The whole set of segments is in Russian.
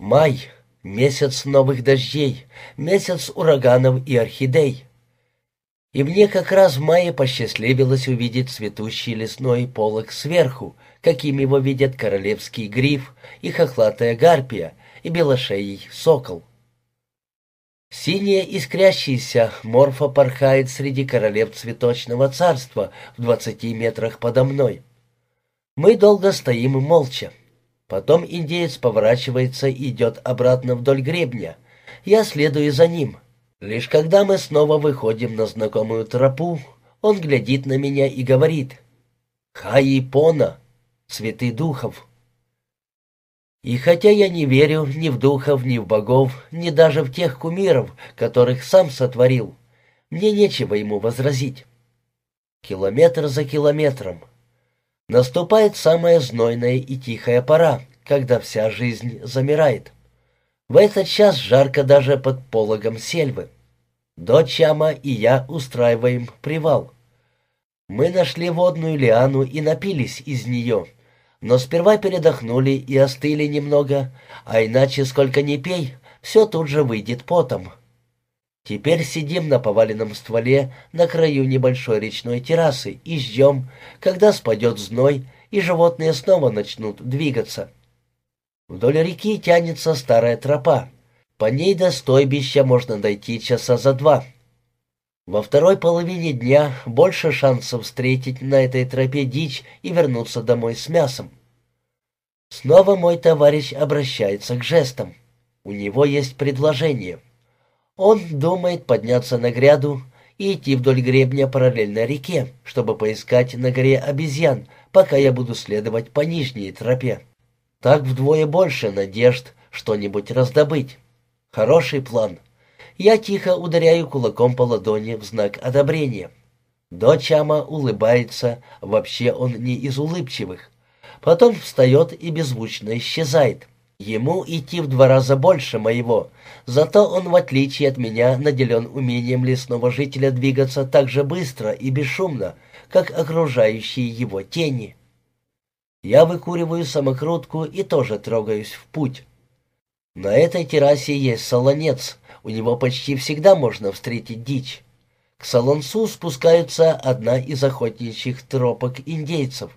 Май — месяц новых дождей, месяц ураганов и орхидей. И мне как раз в мае посчастливилось увидеть цветущий лесной полог сверху, каким его видят королевский гриф и хохлатая гарпия и белошеий сокол. Синяя искрящаяся морфа порхает среди королев цветочного царства в двадцати метрах подо мной. Мы долго стоим молча. Потом индеец поворачивается и идет обратно вдоль гребня. Я следую за ним. Лишь когда мы снова выходим на знакомую тропу, он глядит на меня и говорит «Хаипона, цветы духов». И хотя я не верю ни в духов, ни в богов, ни даже в тех кумиров, которых сам сотворил, мне нечего ему возразить. Километр за километром, Наступает самая знойная и тихая пора, когда вся жизнь замирает. В этот час жарко даже под пологом сельвы. Дочь Чама и я устраиваем привал. Мы нашли водную лиану и напились из нее, но сперва передохнули и остыли немного, а иначе сколько ни пей, все тут же выйдет потом. Теперь сидим на поваленном стволе на краю небольшой речной террасы и ждем, когда спадет зной, и животные снова начнут двигаться. Вдоль реки тянется старая тропа. По ней до стойбища можно дойти часа за два. Во второй половине дня больше шансов встретить на этой тропе дичь и вернуться домой с мясом. Снова мой товарищ обращается к жестам. У него есть предложение — он думает подняться на гряду и идти вдоль гребня параллельно реке, чтобы поискать на горе обезьян, пока я буду следовать по нижней тропе. Так вдвое больше надежд что-нибудь раздобыть. Хороший план. Я тихо ударяю кулаком по ладони в знак одобрения. Дочь Ама улыбается, вообще он не из улыбчивых. Потом встает и беззвучно исчезает. Ему идти в два раза больше моего, зато он, в отличие от меня, наделен умением лесного жителя двигаться так же быстро и бесшумно, как окружающие его тени. Я выкуриваю самокрутку и тоже трогаюсь в путь. На этой террасе есть солонец, у него почти всегда можно встретить дичь. К солонцу спускаются одна из охотничьих тропок индейцев.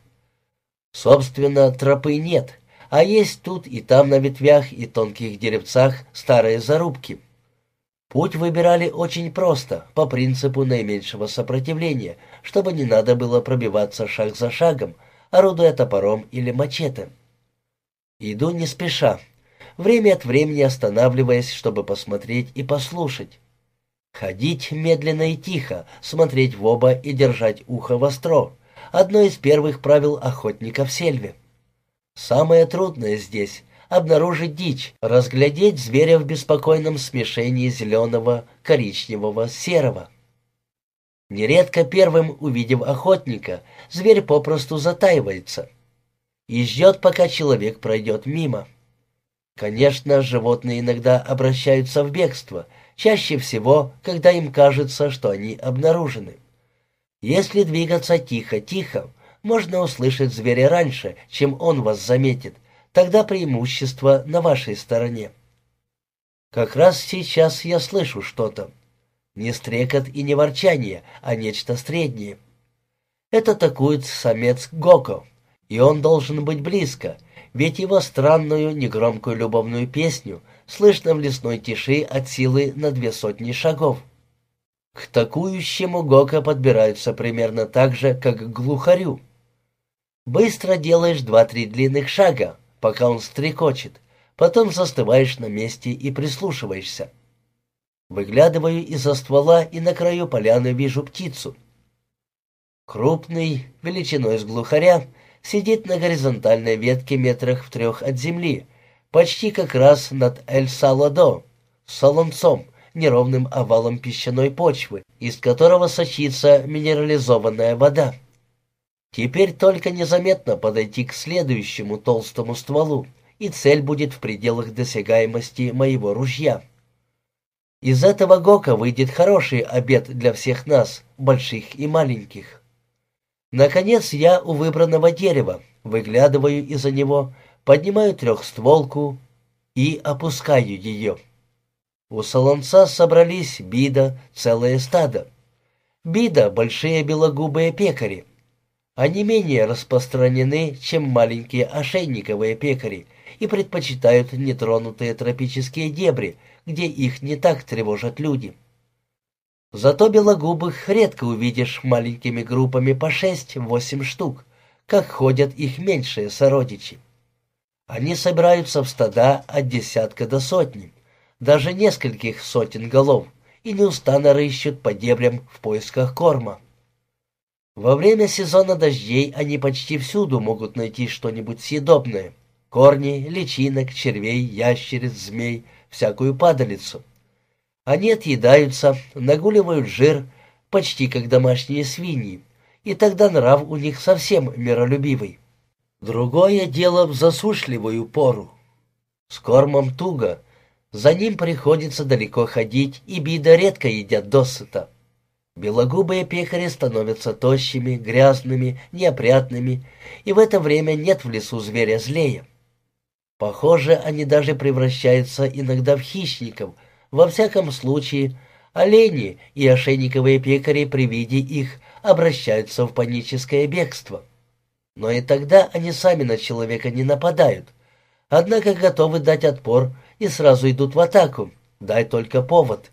Собственно, тропы нет — а есть тут и там на ветвях и тонких деревцах старые зарубки. Путь выбирали очень просто, по принципу наименьшего сопротивления, чтобы не надо было пробиваться шаг за шагом, орудуя топором или мачете. Иду не спеша, время от времени останавливаясь, чтобы посмотреть и послушать. Ходить медленно и тихо, смотреть в оба и держать ухо востро — одно из первых правил охотника в сельве. Самое трудное здесь — обнаружить дичь, разглядеть зверя в беспокойном смешении зеленого, коричневого, серого. Нередко первым, увидев охотника, зверь попросту затаивается и ждет, пока человек пройдет мимо. Конечно, животные иногда обращаются в бегство, чаще всего, когда им кажется, что они обнаружены. Если двигаться тихо-тихо, можно услышать зверя раньше, чем он вас заметит. Тогда преимущество на вашей стороне. Как раз сейчас я слышу что-то. Не стрекот и не ворчание, а нечто среднее. Это атакует самец Гоко, и он должен быть близко, ведь его странную негромкую любовную песню слышно в лесной тиши от силы на две сотни шагов. К такующему Гока подбираются примерно так же, как к глухарю. Быстро делаешь два-три длинных шага, пока он стрекочет, потом застываешь на месте и прислушиваешься. Выглядываю из-за ствола и на краю поляны вижу птицу. Крупный, величиной с глухаря, сидит на горизонтальной ветке метрах в трех от земли, почти как раз над Эль-Саладо, солонцом, неровным овалом песчаной почвы, из которого сочится минерализованная вода. Теперь только незаметно подойти к следующему толстому стволу, и цель будет в пределах досягаемости моего ружья. Из этого гока выйдет хороший обед для всех нас, больших и маленьких. Наконец я у выбранного дерева, выглядываю из-за него, поднимаю трехстволку и опускаю ее. У солонца собрались бида, целое стадо. Бида — большие белогубые пекари. Они менее распространены, чем маленькие ошейниковые пекари, и предпочитают нетронутые тропические дебри, где их не так тревожат люди. Зато белогубых редко увидишь маленькими группами по шесть-восемь штук, как ходят их меньшие сородичи. Они собираются в стада от десятка до сотни, даже нескольких сотен голов, и неустанно рыщут по дебрям в поисках корма. Во время сезона дождей они почти всюду могут найти что-нибудь съедобное. Корни, личинок, червей, ящериц, змей, всякую падалицу. Они отъедаются, нагуливают жир, почти как домашние свиньи, и тогда нрав у них совсем миролюбивый. Другое дело в засушливую пору. С кормом туго, за ним приходится далеко ходить, и бида редко едят досыта. Белогубые пекари становятся тощими, грязными, неопрятными, и в это время нет в лесу зверя злее. Похоже, они даже превращаются иногда в хищников. Во всяком случае, олени и ошейниковые пекари при виде их обращаются в паническое бегство. Но и тогда они сами на человека не нападают, однако готовы дать отпор и сразу идут в атаку, дай только повод.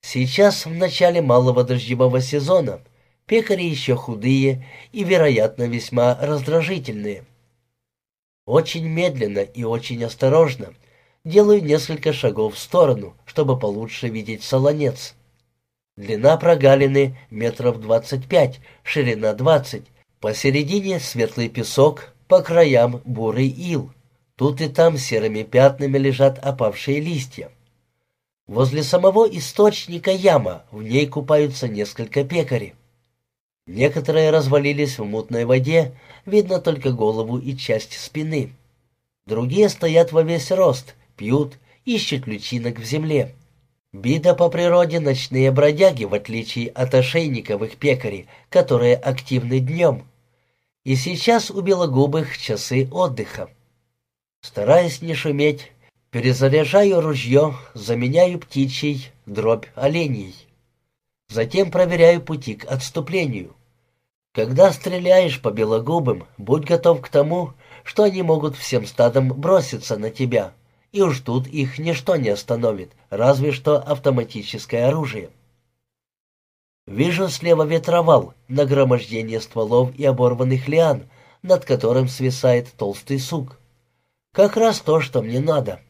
Сейчас, в начале малого дождевого сезона, пекари еще худые и, вероятно, весьма раздражительные. Очень медленно и очень осторожно делаю несколько шагов в сторону, чтобы получше видеть солонец. Длина прогалины метров двадцать пять, ширина двадцать. Посередине светлый песок, по краям бурый ил. Тут и там серыми пятнами лежат опавшие листья. Возле самого источника яма, в ней купаются несколько пекарей. Некоторые развалились в мутной воде, видно только голову и часть спины. Другие стоят во весь рост, пьют, ищут личинок в земле. Бида по природе ночные бродяги, в отличие от ошейниковых пекарей, которые активны днем. И сейчас у белогубых часы отдыха. Стараясь не шуметь, перезаряжаю ружье, заменяю птичий дробь оленей. Затем проверяю пути к отступлению. Когда стреляешь по белогубым, будь готов к тому, что они могут всем стадом броситься на тебя, и уж тут их ничто не остановит, разве что автоматическое оружие. Вижу слева ветровал, нагромождение стволов и оборванных лиан, над которым свисает толстый сук. Как раз то, что мне надо.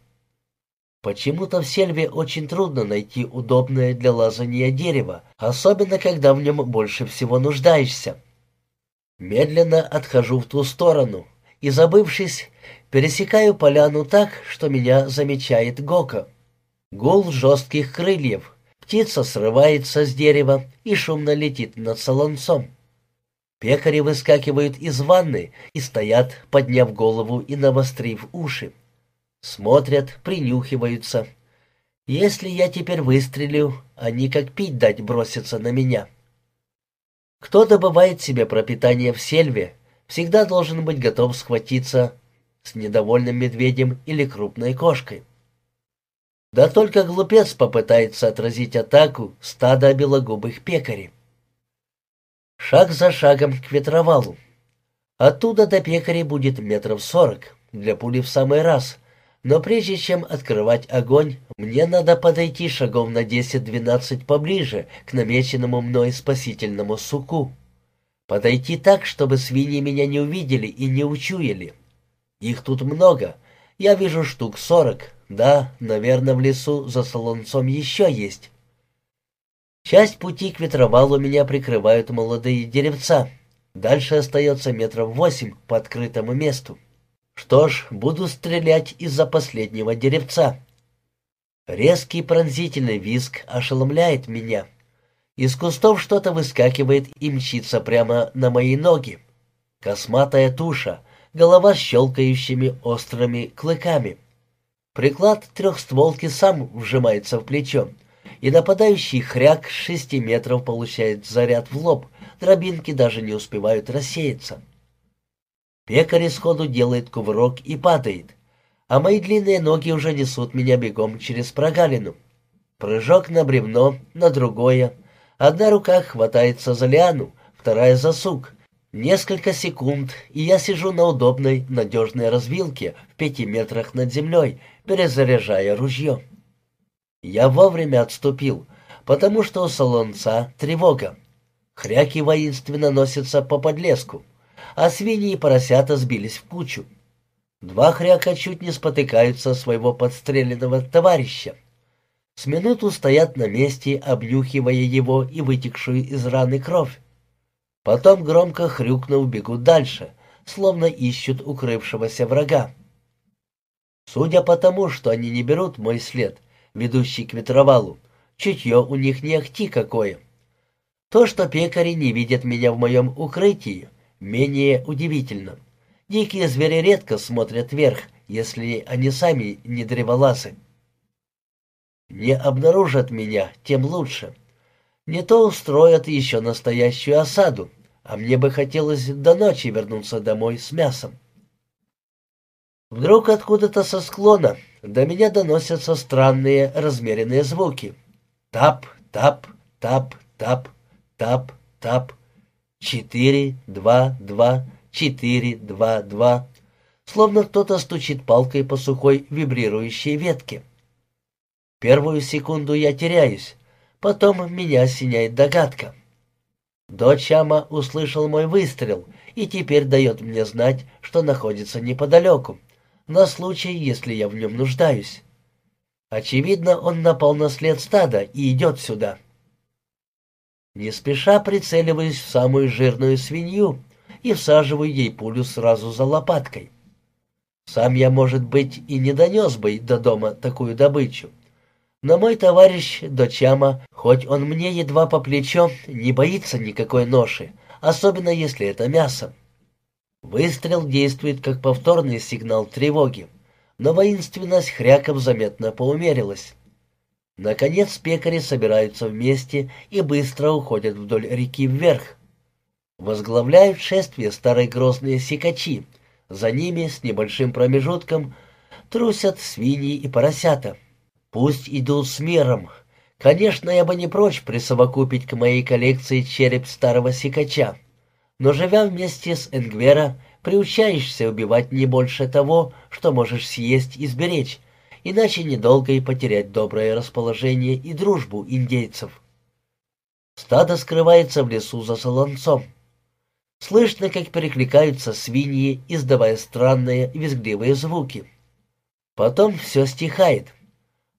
Почему-то в сельве очень трудно найти удобное для лазания дерево, особенно когда в нем больше всего нуждаешься. Медленно отхожу в ту сторону и, забывшись, пересекаю поляну так, что меня замечает Гока. Гул жестких крыльев. Птица срывается с дерева и шумно летит над солонцом. Пекари выскакивают из ванны и стоят, подняв голову и навострив уши. Смотрят, принюхиваются. Если я теперь выстрелю, они как пить дать бросятся на меня. Кто добывает себе пропитание в сельве, всегда должен быть готов схватиться с недовольным медведем или крупной кошкой. Да только глупец попытается отразить атаку стада белогубых пекарей. Шаг за шагом к ветровалу. Оттуда до пекарей будет метров сорок, для пули в самый раз, но прежде чем открывать огонь, мне надо подойти шагов на 10-12 поближе к намеченному мной спасительному суку. Подойти так, чтобы свиньи меня не увидели и не учуяли. Их тут много. Я вижу штук сорок. Да, наверное, в лесу за солонцом еще есть. Часть пути к ветровалу меня прикрывают молодые деревца. Дальше остается метров восемь по открытому месту. Что ж, буду стрелять из-за последнего деревца. Резкий пронзительный визг ошеломляет меня. Из кустов что-то выскакивает и мчится прямо на мои ноги. Косматая туша, голова с щелкающими острыми клыками. Приклад трехстволки сам вжимается в плечо, и нападающий хряк с шести метров получает заряд в лоб, дробинки даже не успевают рассеяться. Пекарь сходу делает кувырок и падает. а мои длинные ноги уже несут меня бегом через прогалину. Прыжок на бревно, на другое. Одна рука хватается за лиану, вторая за сук. Несколько секунд, и я сижу на удобной, надежной развилке в пяти метрах над землей, перезаряжая ружье. Я вовремя отступил, потому что у солонца тревога. Хряки воинственно носятся по подлеску, а свиньи и поросята сбились в кучу. Два хряка чуть не спотыкаются своего подстреленного товарища. С минуту стоят на месте, обнюхивая его и вытекшую из раны кровь. Потом, громко хрюкнув, бегут дальше, словно ищут укрывшегося врага. Судя по тому, что они не берут мой след, ведущий к ветровалу, чутье у них не ахти какое. То, что пекари не видят меня в моем укрытии, менее удивительно. Дикие звери редко смотрят вверх, если они сами не древолазы. Не обнаружат меня, тем лучше. Не то устроят еще настоящую осаду, а мне бы хотелось до ночи вернуться домой с мясом. Вдруг откуда-то со склона до меня доносятся странные размеренные звуки. Тап, тап, тап, тап, тап, тап. Четыре, два, два, четыре, два, два. Словно кто-то стучит палкой по сухой вибрирующей ветке. Первую секунду я теряюсь, потом меня осеняет догадка. Дочь Ама услышал мой выстрел и теперь дает мне знать, что находится неподалеку, на случай, если я в нем нуждаюсь. Очевидно, он напал на след стада и идет сюда. Не спеша прицеливаюсь в самую жирную свинью и всаживаю ей пулю сразу за лопаткой. Сам я, может быть, и не донес бы до дома такую добычу, но мой товарищ Дочама, хоть он мне едва по плечо, не боится никакой ноши, особенно если это мясо. Выстрел действует как повторный сигнал тревоги, но воинственность хряков заметно поумерилась. Наконец пекари собираются вместе и быстро уходят вдоль реки вверх. Возглавляют шествие старые грозные сикачи. За ними с небольшим промежутком трусят свиньи и поросята. Пусть идут с миром. Конечно, я бы не прочь присовокупить к моей коллекции череп старого сикача. Но живя вместе с Энгвера, приучаешься убивать не больше того, что можешь съесть и сберечь, иначе недолго и потерять доброе расположение и дружбу индейцев. Стадо скрывается в лесу за солонцом. Слышно, как перекликаются свиньи, издавая странные визгливые звуки. Потом все стихает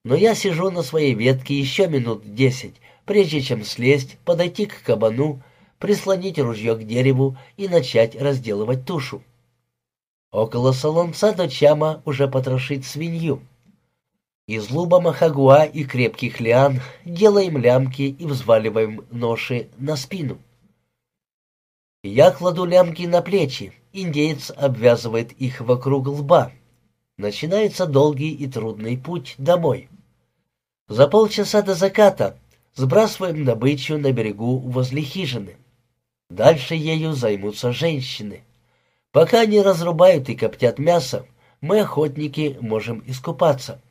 но я сижу на своей ветке еще минут десять, прежде чем слезть, подойти к кабану, прислонить ружье к дереву и начать разделывать тушу. Около солонца Дочама уже потрошит свинью. Из луба махагуа и крепких лиан делаем лямки и взваливаем ноши на спину. Я кладу лямки на плечи, индеец обвязывает их вокруг лба. Начинается долгий и трудный путь домой. За полчаса до заката сбрасываем добычу на берегу возле хижины. Дальше ею займутся женщины. Пока они разрубают и коптят мясо, мы, охотники, можем искупаться.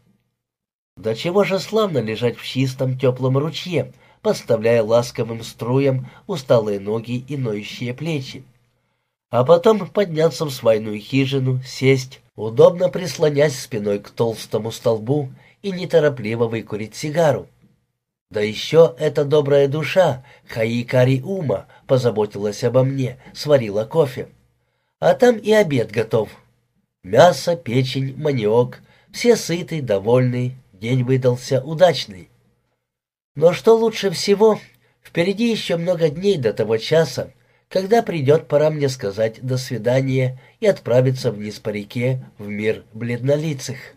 До чего же славно лежать в чистом теплом ручье, подставляя ласковым струям усталые ноги и ноющие плечи. А потом подняться в свайную хижину, сесть, удобно прислонясь спиной к толстому столбу и неторопливо выкурить сигару. Да еще эта добрая душа, Хаикари Ума, позаботилась обо мне, сварила кофе. А там и обед готов. Мясо, печень, маниок, все сыты, довольны, день выдался удачный. Но что лучше всего, впереди еще много дней до того часа, когда придет пора мне сказать «до свидания» и отправиться вниз по реке в мир бледнолицых.